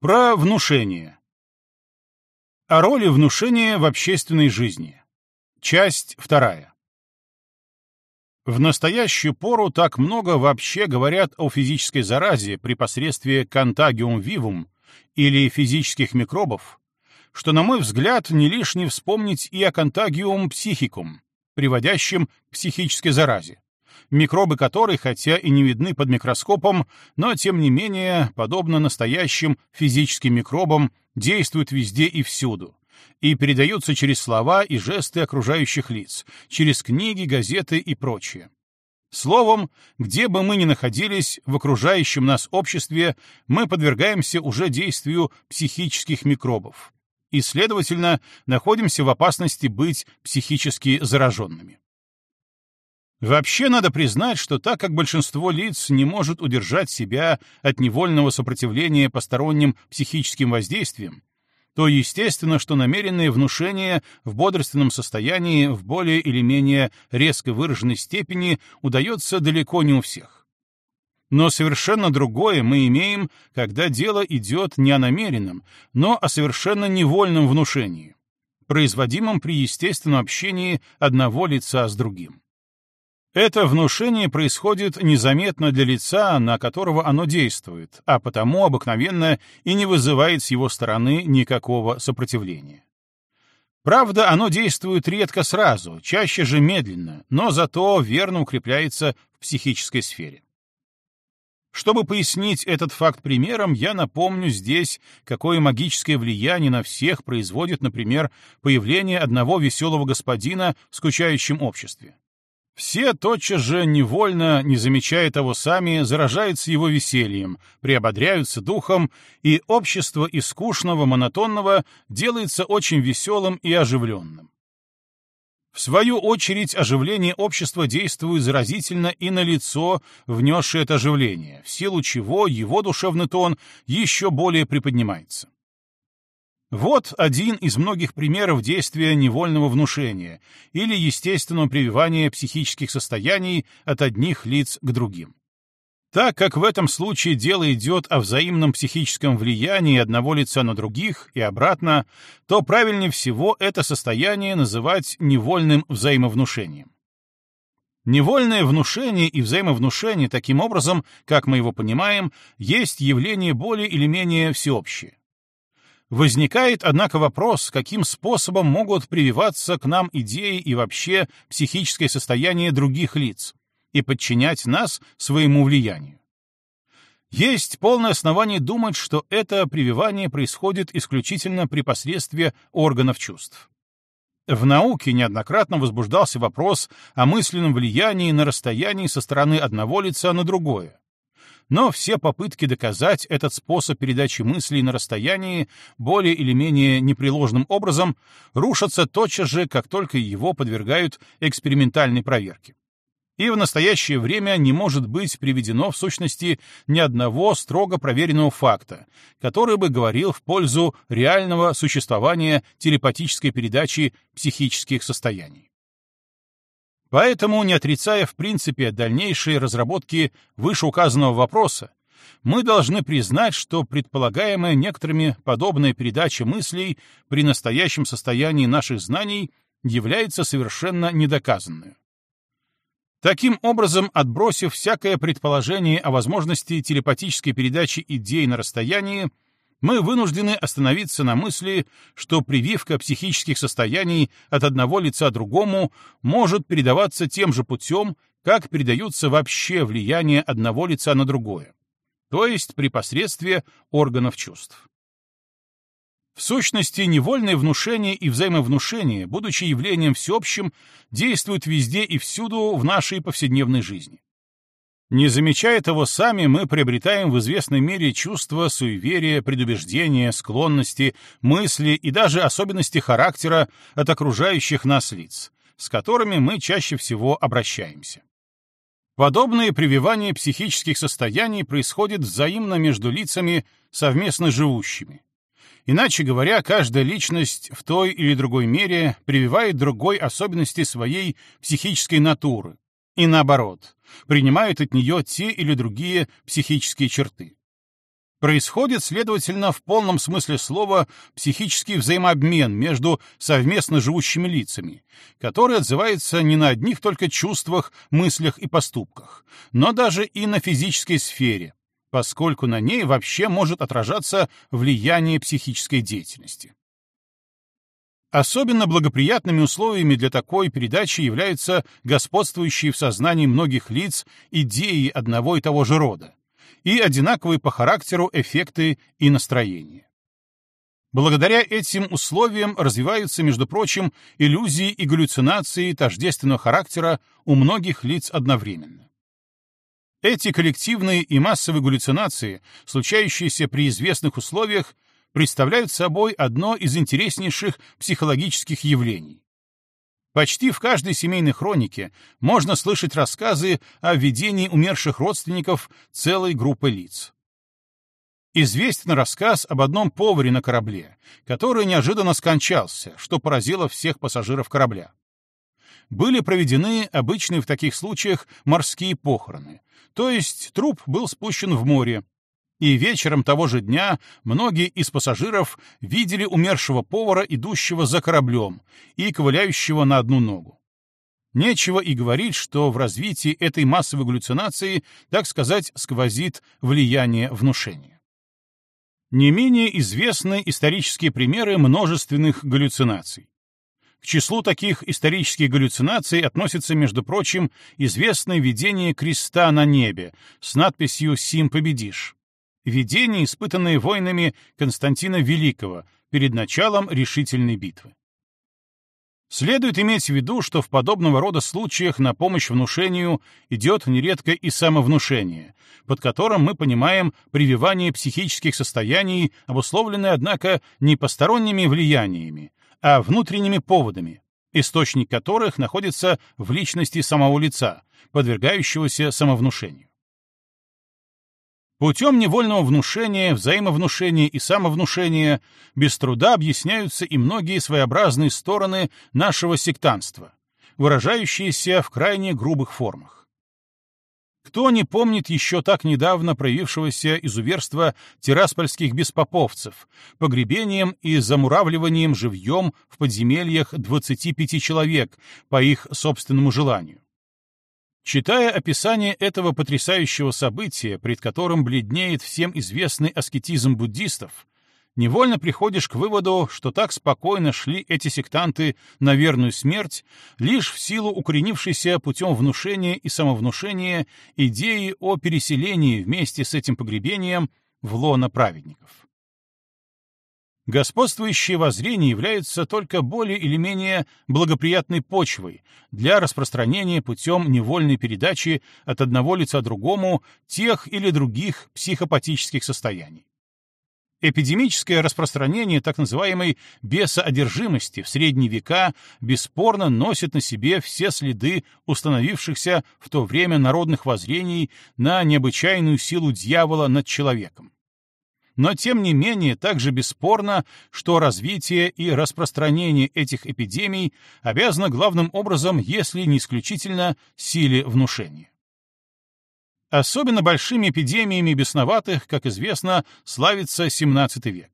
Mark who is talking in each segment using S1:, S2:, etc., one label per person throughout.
S1: Про внушение. О роли внушения в общественной жизни. Часть вторая. В настоящую пору так много вообще говорят о физической заразе при посредстве контагиум вивум или физических микробов, что, на мой взгляд, не лишне вспомнить и о контагиум психикум, приводящем к психической заразе микробы которой, хотя и не видны под микроскопом, но, тем не менее, подобно настоящим физическим микробам, действуют везде и всюду и передаются через слова и жесты окружающих лиц, через книги, газеты и прочее. Словом, где бы мы ни находились в окружающем нас обществе, мы подвергаемся уже действию психических микробов и, следовательно, находимся в опасности быть психически зараженными. Вообще надо признать, что так как большинство лиц не может удержать себя от невольного сопротивления посторонним психическим воздействиям, то естественно, что намеренное внушение в бодрственном состоянии в более или менее резко выраженной степени удается далеко не у всех. Но совершенно другое мы имеем, когда дело идет не о намеренном, но о совершенно невольном внушении, производимом при естественном общении одного лица с другим. Это внушение происходит незаметно для лица, на которого оно действует, а потому обыкновенно и не вызывает с его стороны никакого сопротивления. Правда, оно действует редко сразу, чаще же медленно, но зато верно укрепляется в психической сфере. Чтобы пояснить этот факт примером, я напомню здесь, какое магическое влияние на всех производит, например, появление одного веселого господина в скучающем обществе. Все тотчас же, невольно, не замечая того сами, заражаются его весельем, приободряются духом, и общество из скучного, монотонного делается очень веселым и оживленным. В свою очередь, оживление общества действует заразительно и на лицо, внесшее это оживление, в силу чего его душевный тон еще более приподнимается. Вот один из многих примеров действия невольного внушения или естественного прививания психических состояний от одних лиц к другим. Так как в этом случае дело идет о взаимном психическом влиянии одного лица на других и обратно, то правильнее всего это состояние называть невольным взаимовнушением. Невольное внушение и взаимовнушение, таким образом, как мы его понимаем, есть явление более или менее всеобщее. Возникает, однако, вопрос, каким способом могут прививаться к нам идеи и вообще психическое состояние других лиц и подчинять нас своему влиянию. Есть полное основание думать, что это прививание происходит исключительно при посредстве органов чувств. В науке неоднократно возбуждался вопрос о мысленном влиянии на расстоянии со стороны одного лица на другое, но все попытки доказать этот способ передачи мыслей на расстоянии более или менее непреложным образом рушатся тотчас же, как только его подвергают экспериментальной проверке. И в настоящее время не может быть приведено в сущности ни одного строго проверенного факта, который бы говорил в пользу реального существования телепатической передачи психических состояний. Поэтому, не отрицая в принципе дальнейшие разработки вышеуказанного вопроса, мы должны признать, что предполагаемая некоторыми подобная передача мыслей при настоящем состоянии наших знаний является совершенно недоказанной. Таким образом, отбросив всякое предположение о возможности телепатической передачи идей на расстоянии, мы вынуждены остановиться на мысли, что прививка психических состояний от одного лица другому может передаваться тем же путем, как передаются вообще влияние одного лица на другое, то есть при посредстве органов чувств. В сущности, невольное внушение и взаимовнушение, будучи явлением всеобщим, действуют везде и всюду в нашей повседневной жизни. Не замечая того сами, мы приобретаем в известной мере чувства суеверия, предубеждения, склонности, мысли и даже особенности характера от окружающих нас лиц, с которыми мы чаще всего обращаемся. Подобное прививание психических состояний происходит взаимно между лицами, совместно живущими. Иначе говоря, каждая личность в той или другой мере прививает другой особенности своей психической натуры, и наоборот, принимают от нее те или другие психические черты. Происходит, следовательно, в полном смысле слова психический взаимообмен между совместно живущими лицами, который отзывается не на одних только чувствах, мыслях и поступках, но даже и на физической сфере, поскольку на ней вообще может отражаться влияние психической деятельности. Особенно благоприятными условиями для такой передачи являются господствующие в сознании многих лиц идеи одного и того же рода, и одинаковые по характеру эффекты и настроения. Благодаря этим условиям развиваются, между прочим, иллюзии и галлюцинации тождественного характера у многих лиц одновременно. Эти коллективные и массовые галлюцинации, случающиеся при известных условиях, представляют собой одно из интереснейших психологических явлений. Почти в каждой семейной хронике можно слышать рассказы о видении умерших родственников целой группы лиц. Известен рассказ об одном поваре на корабле, который неожиданно скончался, что поразило всех пассажиров корабля. Были проведены обычные в таких случаях морские похороны, то есть труп был спущен в море, и вечером того же дня многие из пассажиров видели умершего повара, идущего за кораблем и ковыляющего на одну ногу. Нечего и говорить, что в развитии этой массовой галлюцинации, так сказать, сквозит влияние внушения. Не менее известны исторические примеры множественных галлюцинаций. К числу таких исторических галлюцинаций относится, между прочим, известное видение креста на небе с надписью «Сим победишь», видение, испытанное войнами Константина Великого перед началом решительной битвы. Следует иметь в виду, что в подобного рода случаях на помощь внушению идет нередко и самовнушение, под которым мы понимаем прививание психических состояний, обусловленное, однако, не посторонними влияниями, а внутренними поводами, источник которых находится в личности самого лица, подвергающегося самовнушению. Путем невольного внушения, взаимовнушения и самовнушения без труда объясняются и многие своеобразные стороны нашего сектанства, выражающиеся в крайне грубых формах. Кто не помнит еще так недавно проявившегося изуверства тираспольских беспоповцев, погребением и замуравливанием живьем в подземельях 25 человек по их собственному желанию? Читая описание этого потрясающего события, пред которым бледнеет всем известный аскетизм буддистов, невольно приходишь к выводу, что так спокойно шли эти сектанты на верную смерть лишь в силу укоренившейся путем внушения и самовнушения идеи о переселении вместе с этим погребением в лоно праведников. Господствующие воззрения являются только более или менее благоприятной почвой для распространения путем невольной передачи от одного лица другому тех или других психопатических состояний. Эпидемическое распространение так называемой бесоодержимости в средние века бесспорно носит на себе все следы установившихся в то время народных воззрений на необычайную силу дьявола над человеком. Но тем не менее также бесспорно, что развитие и распространение этих эпидемий обязано главным образом, если не исключительно, силе внушения. Особенно большими эпидемиями бесноватых, как известно, славится XVII век.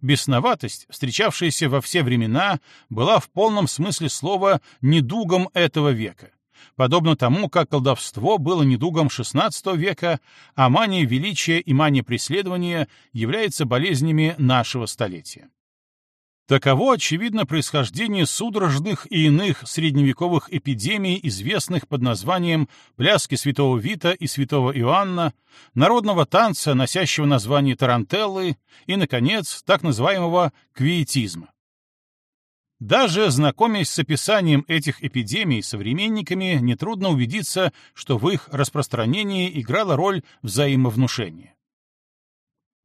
S1: Бесноватость, встречавшаяся во все времена, была в полном смысле слова недугом этого века подобно тому, как колдовство было недугом XVI века, а мания величия и мания преследования являются болезнями нашего столетия. Таково, очевидно, происхождение судорожных и иных средневековых эпидемий, известных под названием «Пляски святого Вита и святого Иоанна», народного танца, носящего название тарантеллы, и, наконец, так называемого квиетизма. Даже знакомясь с описанием этих эпидемий современниками, нетрудно убедиться, что в их распространении играла роль взаимовнушения.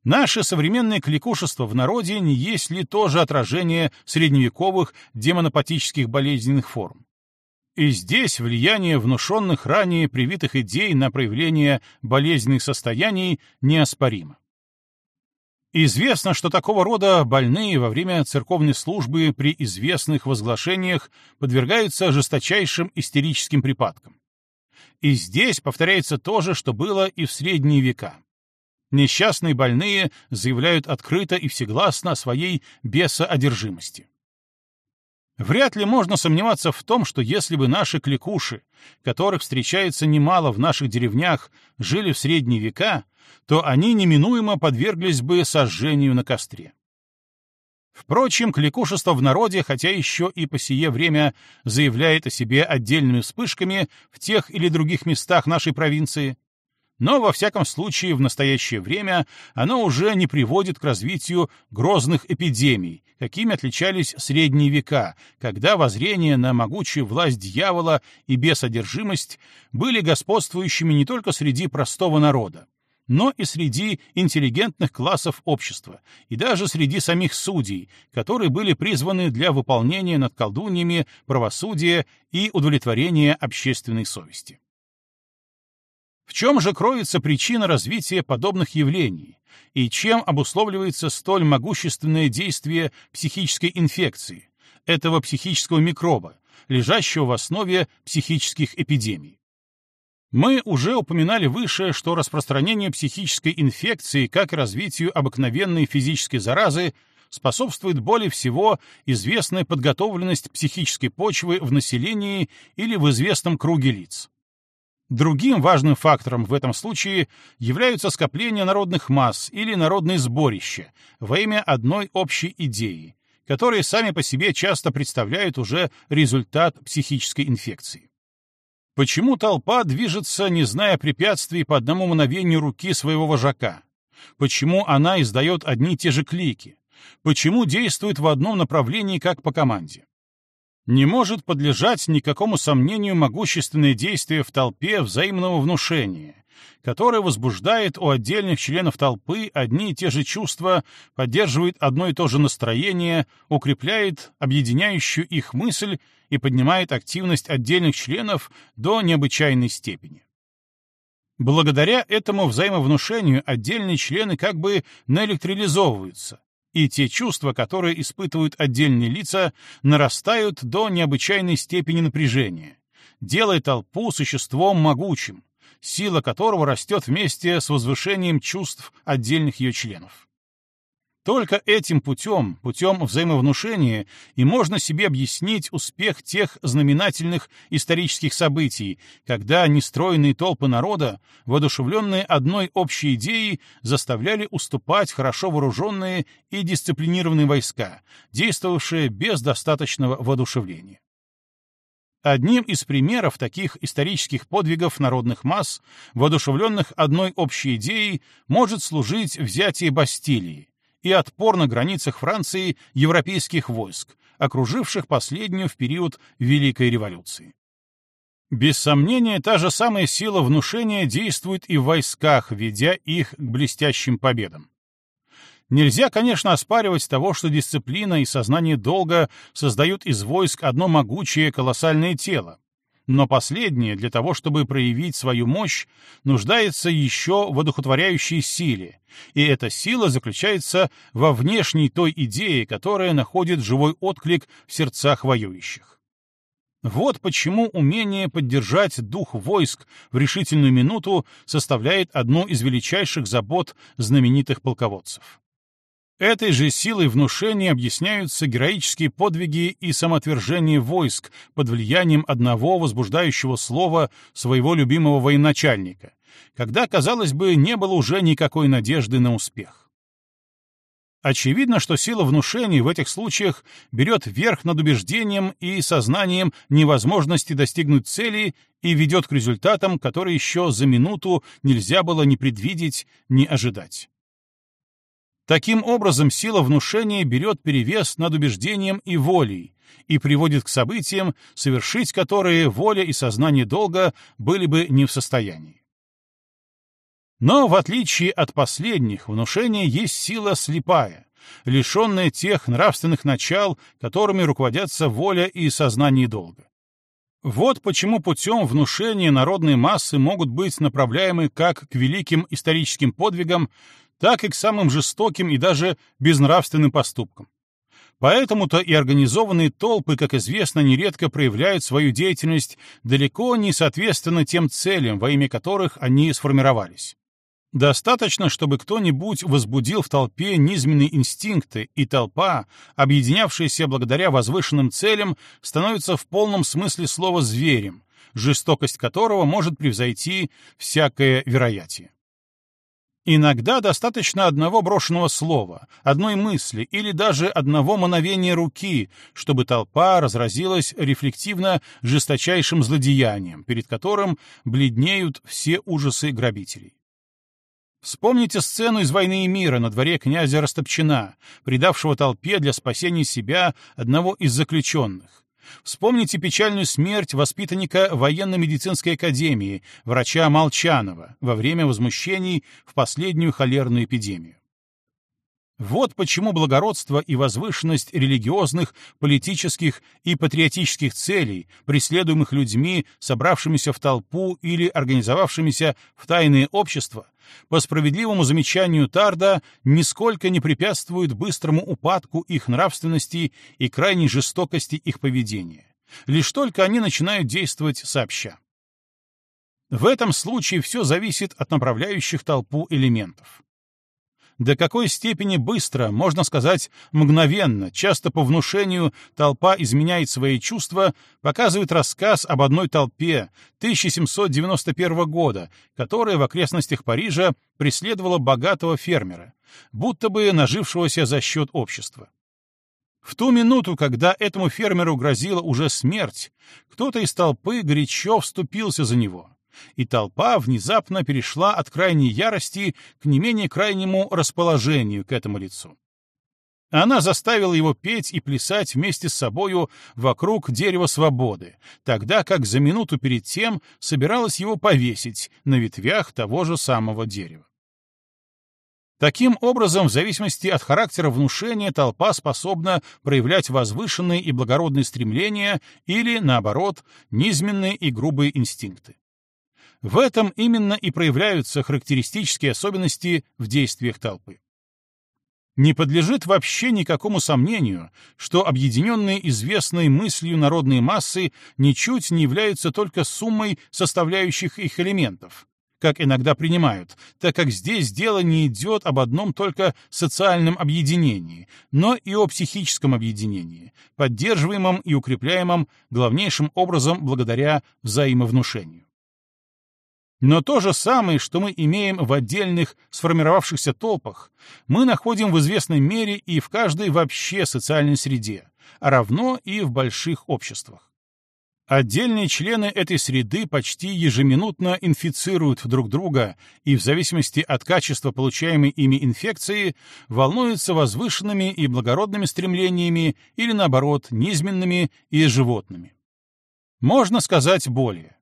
S1: Наше современное кликушество в народе не есть ли тоже отражение средневековых демонопатических болезненных форм? И здесь влияние внушенных ранее привитых идей на проявление болезненных состояний неоспоримо. Известно, что такого рода больные во время церковной службы при известных возглашениях подвергаются жесточайшим истерическим припадкам. И здесь повторяется то же, что было и в средние века. Несчастные больные заявляют открыто и всегласно о своей бесоодержимости. Вряд ли можно сомневаться в том, что если бы наши кликуши, которых встречается немало в наших деревнях, жили в средние века, то они неминуемо подверглись бы сожжению на костре. Впрочем, кликушество в народе, хотя еще и по сие время заявляет о себе отдельными вспышками в тех или других местах нашей провинции, но, во всяком случае, в настоящее время оно уже не приводит к развитию грозных эпидемий, какими отличались средние века, когда воззрение на могучую власть дьявола и бесодержимость были господствующими не только среди простого народа, но и среди интеллигентных классов общества, и даже среди самих судей, которые были призваны для выполнения над колдуньями правосудия и удовлетворения общественной совести. В чем же кроется причина развития подобных явлений, и чем обусловливается столь могущественное действие психической инфекции, этого психического микроба, лежащего в основе психических эпидемий? Мы уже упоминали выше, что распространение психической инфекции, как и развитию обыкновенной физической заразы, способствует более всего известная подготовленность психической почвы в населении или в известном круге лиц. Другим важным фактором в этом случае являются скопления народных масс или народные сборища во имя одной общей идеи, которые сами по себе часто представляют уже результат психической инфекции. Почему толпа движется, не зная препятствий по одному мгновению руки своего вожака? Почему она издает одни и те же клики? Почему действует в одном направлении, как по команде? Не может подлежать никакому сомнению могущественное действие в толпе взаимного внушения, которое возбуждает у отдельных членов толпы одни и те же чувства, поддерживает одно и то же настроение, укрепляет объединяющую их мысль и поднимает активность отдельных членов до необычайной степени. Благодаря этому взаимовнушению отдельные члены как бы наэлектролизовываются, и те чувства, которые испытывают отдельные лица, нарастают до необычайной степени напряжения, делая толпу существом могучим, сила которого растет вместе с возвышением чувств отдельных ее членов. Только этим путем, путем взаимовнушения, и можно себе объяснить успех тех знаменательных исторических событий, когда нестроенные толпы народа, воодушевленные одной общей идеей, заставляли уступать хорошо вооруженные и дисциплинированные войска, действовавшие без достаточного воодушевления. Одним из примеров таких исторических подвигов народных масс, воодушевленных одной общей идеей, может служить взятие Бастилии и отпор на границах Франции европейских войск, окруживших последнюю в период Великой революции. Без сомнения, та же самая сила внушения действует и в войсках, ведя их к блестящим победам. Нельзя, конечно, оспаривать того, что дисциплина и сознание долга создают из войск одно могучее колоссальное тело. Но последнее, для того, чтобы проявить свою мощь, нуждается еще в одухотворяющей силе, и эта сила заключается во внешней той идее, которая находит живой отклик в сердцах воюющих. Вот почему умение поддержать дух войск в решительную минуту составляет одну из величайших забот знаменитых полководцев. Этой же силой внушения объясняются героические подвиги и самоотвержение войск под влиянием одного возбуждающего слова своего любимого военачальника, когда, казалось бы, не было уже никакой надежды на успех. Очевидно, что сила внушения в этих случаях берет верх над убеждением и сознанием невозможности достигнуть цели и ведет к результатам, которые еще за минуту нельзя было ни предвидеть, ни ожидать. Таким образом, сила внушения берет перевес над убеждением и волей и приводит к событиям, совершить которые воля и сознание долга были бы не в состоянии. Но, в отличие от последних, внушение есть сила слепая, лишенная тех нравственных начал, которыми руководятся воля и сознание долга. Вот почему путем внушения народной массы могут быть направляемы как к великим историческим подвигам, так и к самым жестоким и даже безнравственным поступкам. Поэтому-то и организованные толпы, как известно, нередко проявляют свою деятельность далеко не соответственно тем целям, во имя которых они сформировались. Достаточно, чтобы кто-нибудь возбудил в толпе низменные инстинкты, и толпа, объединявшаяся благодаря возвышенным целям, становится в полном смысле слова зверем, жестокость которого может превзойти всякое вероятие. Иногда достаточно одного брошенного слова, одной мысли или даже одного мановения руки, чтобы толпа разразилась рефлективно жесточайшим злодеянием, перед которым бледнеют все ужасы грабителей. Вспомните сцену из «Войны и мира» на дворе князя Растопчина, предавшего толпе для спасения себя одного из заключенных. Вспомните печальную смерть воспитанника военно-медицинской академии, врача Молчанова, во время возмущений в последнюю холерную эпидемию. Вот почему благородство и возвышенность религиозных, политических и патриотических целей, преследуемых людьми, собравшимися в толпу или организовавшимися в тайные общества, по справедливому замечанию Тарда, нисколько не препятствуют быстрому упадку их нравственности и крайней жестокости их поведения. Лишь только они начинают действовать сообща. В этом случае все зависит от направляющих толпу элементов до какой степени быстро, можно сказать, мгновенно, часто по внушению, толпа изменяет свои чувства, показывает рассказ об одной толпе 1791 года, которая в окрестностях Парижа преследовала богатого фермера, будто бы нажившегося за счет общества. В ту минуту, когда этому фермеру грозила уже смерть, кто-то из толпы горячо вступился за него и толпа внезапно перешла от крайней ярости к не менее крайнему расположению к этому лицу. Она заставила его петь и плясать вместе с собою вокруг дерева свободы, тогда как за минуту перед тем собиралась его повесить на ветвях того же самого дерева. Таким образом, в зависимости от характера внушения, толпа способна проявлять возвышенные и благородные стремления или, наоборот, низменные и грубые инстинкты. В этом именно и проявляются характеристические особенности в действиях толпы. Не подлежит вообще никакому сомнению, что объединенные известной мыслью народные массы ничуть не являются только суммой составляющих их элементов, как иногда принимают, так как здесь дело не идет об одном только социальном объединении, но и о психическом объединении, поддерживаемом и укрепляемом главнейшим образом благодаря взаимовнушению. Но то же самое, что мы имеем в отдельных сформировавшихся толпах, мы находим в известной мере и в каждой вообще социальной среде, а равно и в больших обществах. Отдельные члены этой среды почти ежеминутно инфицируют друг друга и в зависимости от качества получаемой ими инфекции волнуются возвышенными и благородными стремлениями или, наоборот, низменными и животными. Можно сказать более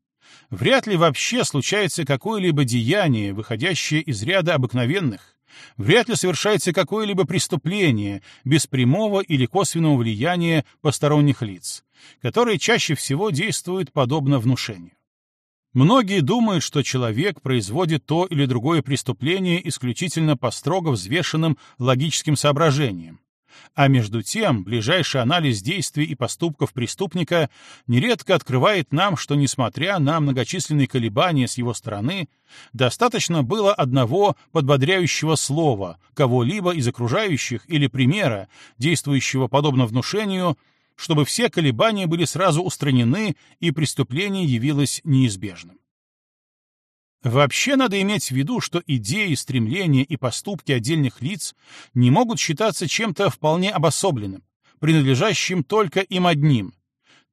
S1: вряд ли вообще случается какое-либо деяние, выходящее из ряда обыкновенных, вряд ли совершается какое-либо преступление без прямого или косвенного влияния посторонних лиц, которые чаще всего действуют подобно внушению. Многие думают, что человек производит то или другое преступление исключительно по строго взвешенным логическим соображениям, а между тем, ближайший анализ действий и поступков преступника нередко открывает нам, что, несмотря на многочисленные колебания с его стороны, достаточно было одного подбодряющего слова кого-либо из окружающих или примера, действующего подобно внушению, чтобы все колебания были сразу устранены и преступление явилось неизбежным. Вообще надо иметь в виду, что идеи, стремления и поступки отдельных лиц не могут считаться чем-то вполне обособленным, принадлежащим только им одним,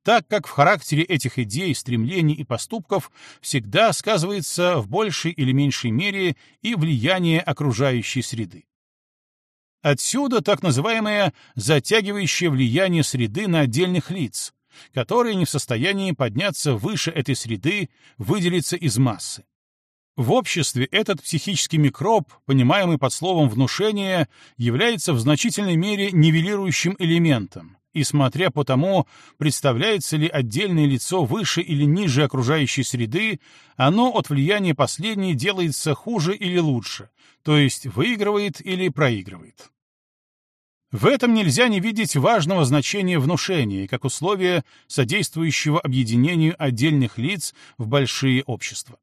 S1: так как в характере этих идей, стремлений и поступков всегда сказывается в большей или меньшей мере и влияние окружающей среды. Отсюда так называемое затягивающее влияние среды на отдельных лиц, которые не в состоянии подняться выше этой среды, выделиться из массы. В обществе этот психический микроб, понимаемый под словом «внушение», является в значительной мере нивелирующим элементом, и смотря по тому, представляется ли отдельное лицо выше или ниже окружающей среды, оно от влияния последней делается хуже или лучше, то есть выигрывает или проигрывает. В этом нельзя не видеть важного значения внушения как условия, содействующего объединению отдельных лиц в большие общества.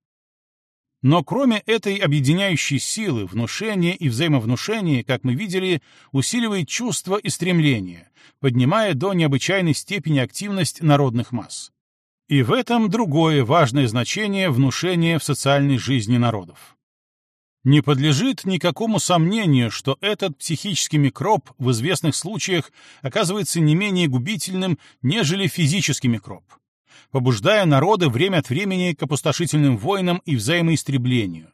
S1: Но кроме этой объединяющей силы, внушение и взаимовнушение, как мы видели, усиливает чувства и стремления, поднимая до необычайной степени активность народных масс. И в этом другое важное значение внушения в социальной жизни народов. Не подлежит никакому сомнению, что этот психический микроб в известных случаях оказывается не менее губительным, нежели физический микроб побуждая народы время от времени к опустошительным войнам и взаимоистреблению,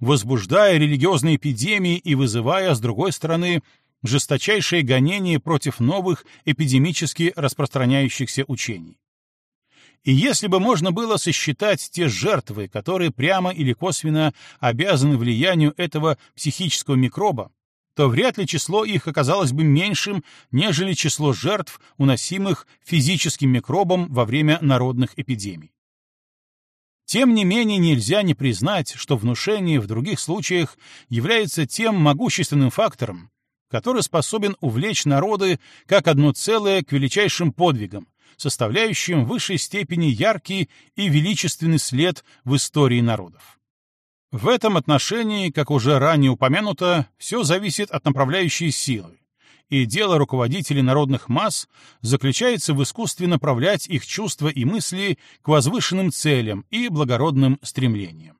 S1: возбуждая религиозные эпидемии и вызывая, с другой стороны, жесточайшее гонение против новых эпидемически распространяющихся учений. И если бы можно было сосчитать те жертвы, которые прямо или косвенно обязаны влиянию этого психического микроба, то вряд ли число их оказалось бы меньшим, нежели число жертв, уносимых физическим микробом во время народных эпидемий. Тем не менее, нельзя не признать, что внушение в других случаях является тем могущественным фактором, который способен увлечь народы как одно целое к величайшим подвигам, составляющим в высшей степени яркий и величественный след в истории народов. В этом отношении, как уже ранее упомянуто, все зависит от направляющей силы, и дело руководителей народных масс заключается в искусстве направлять их чувства и мысли к возвышенным целям и благородным стремлениям.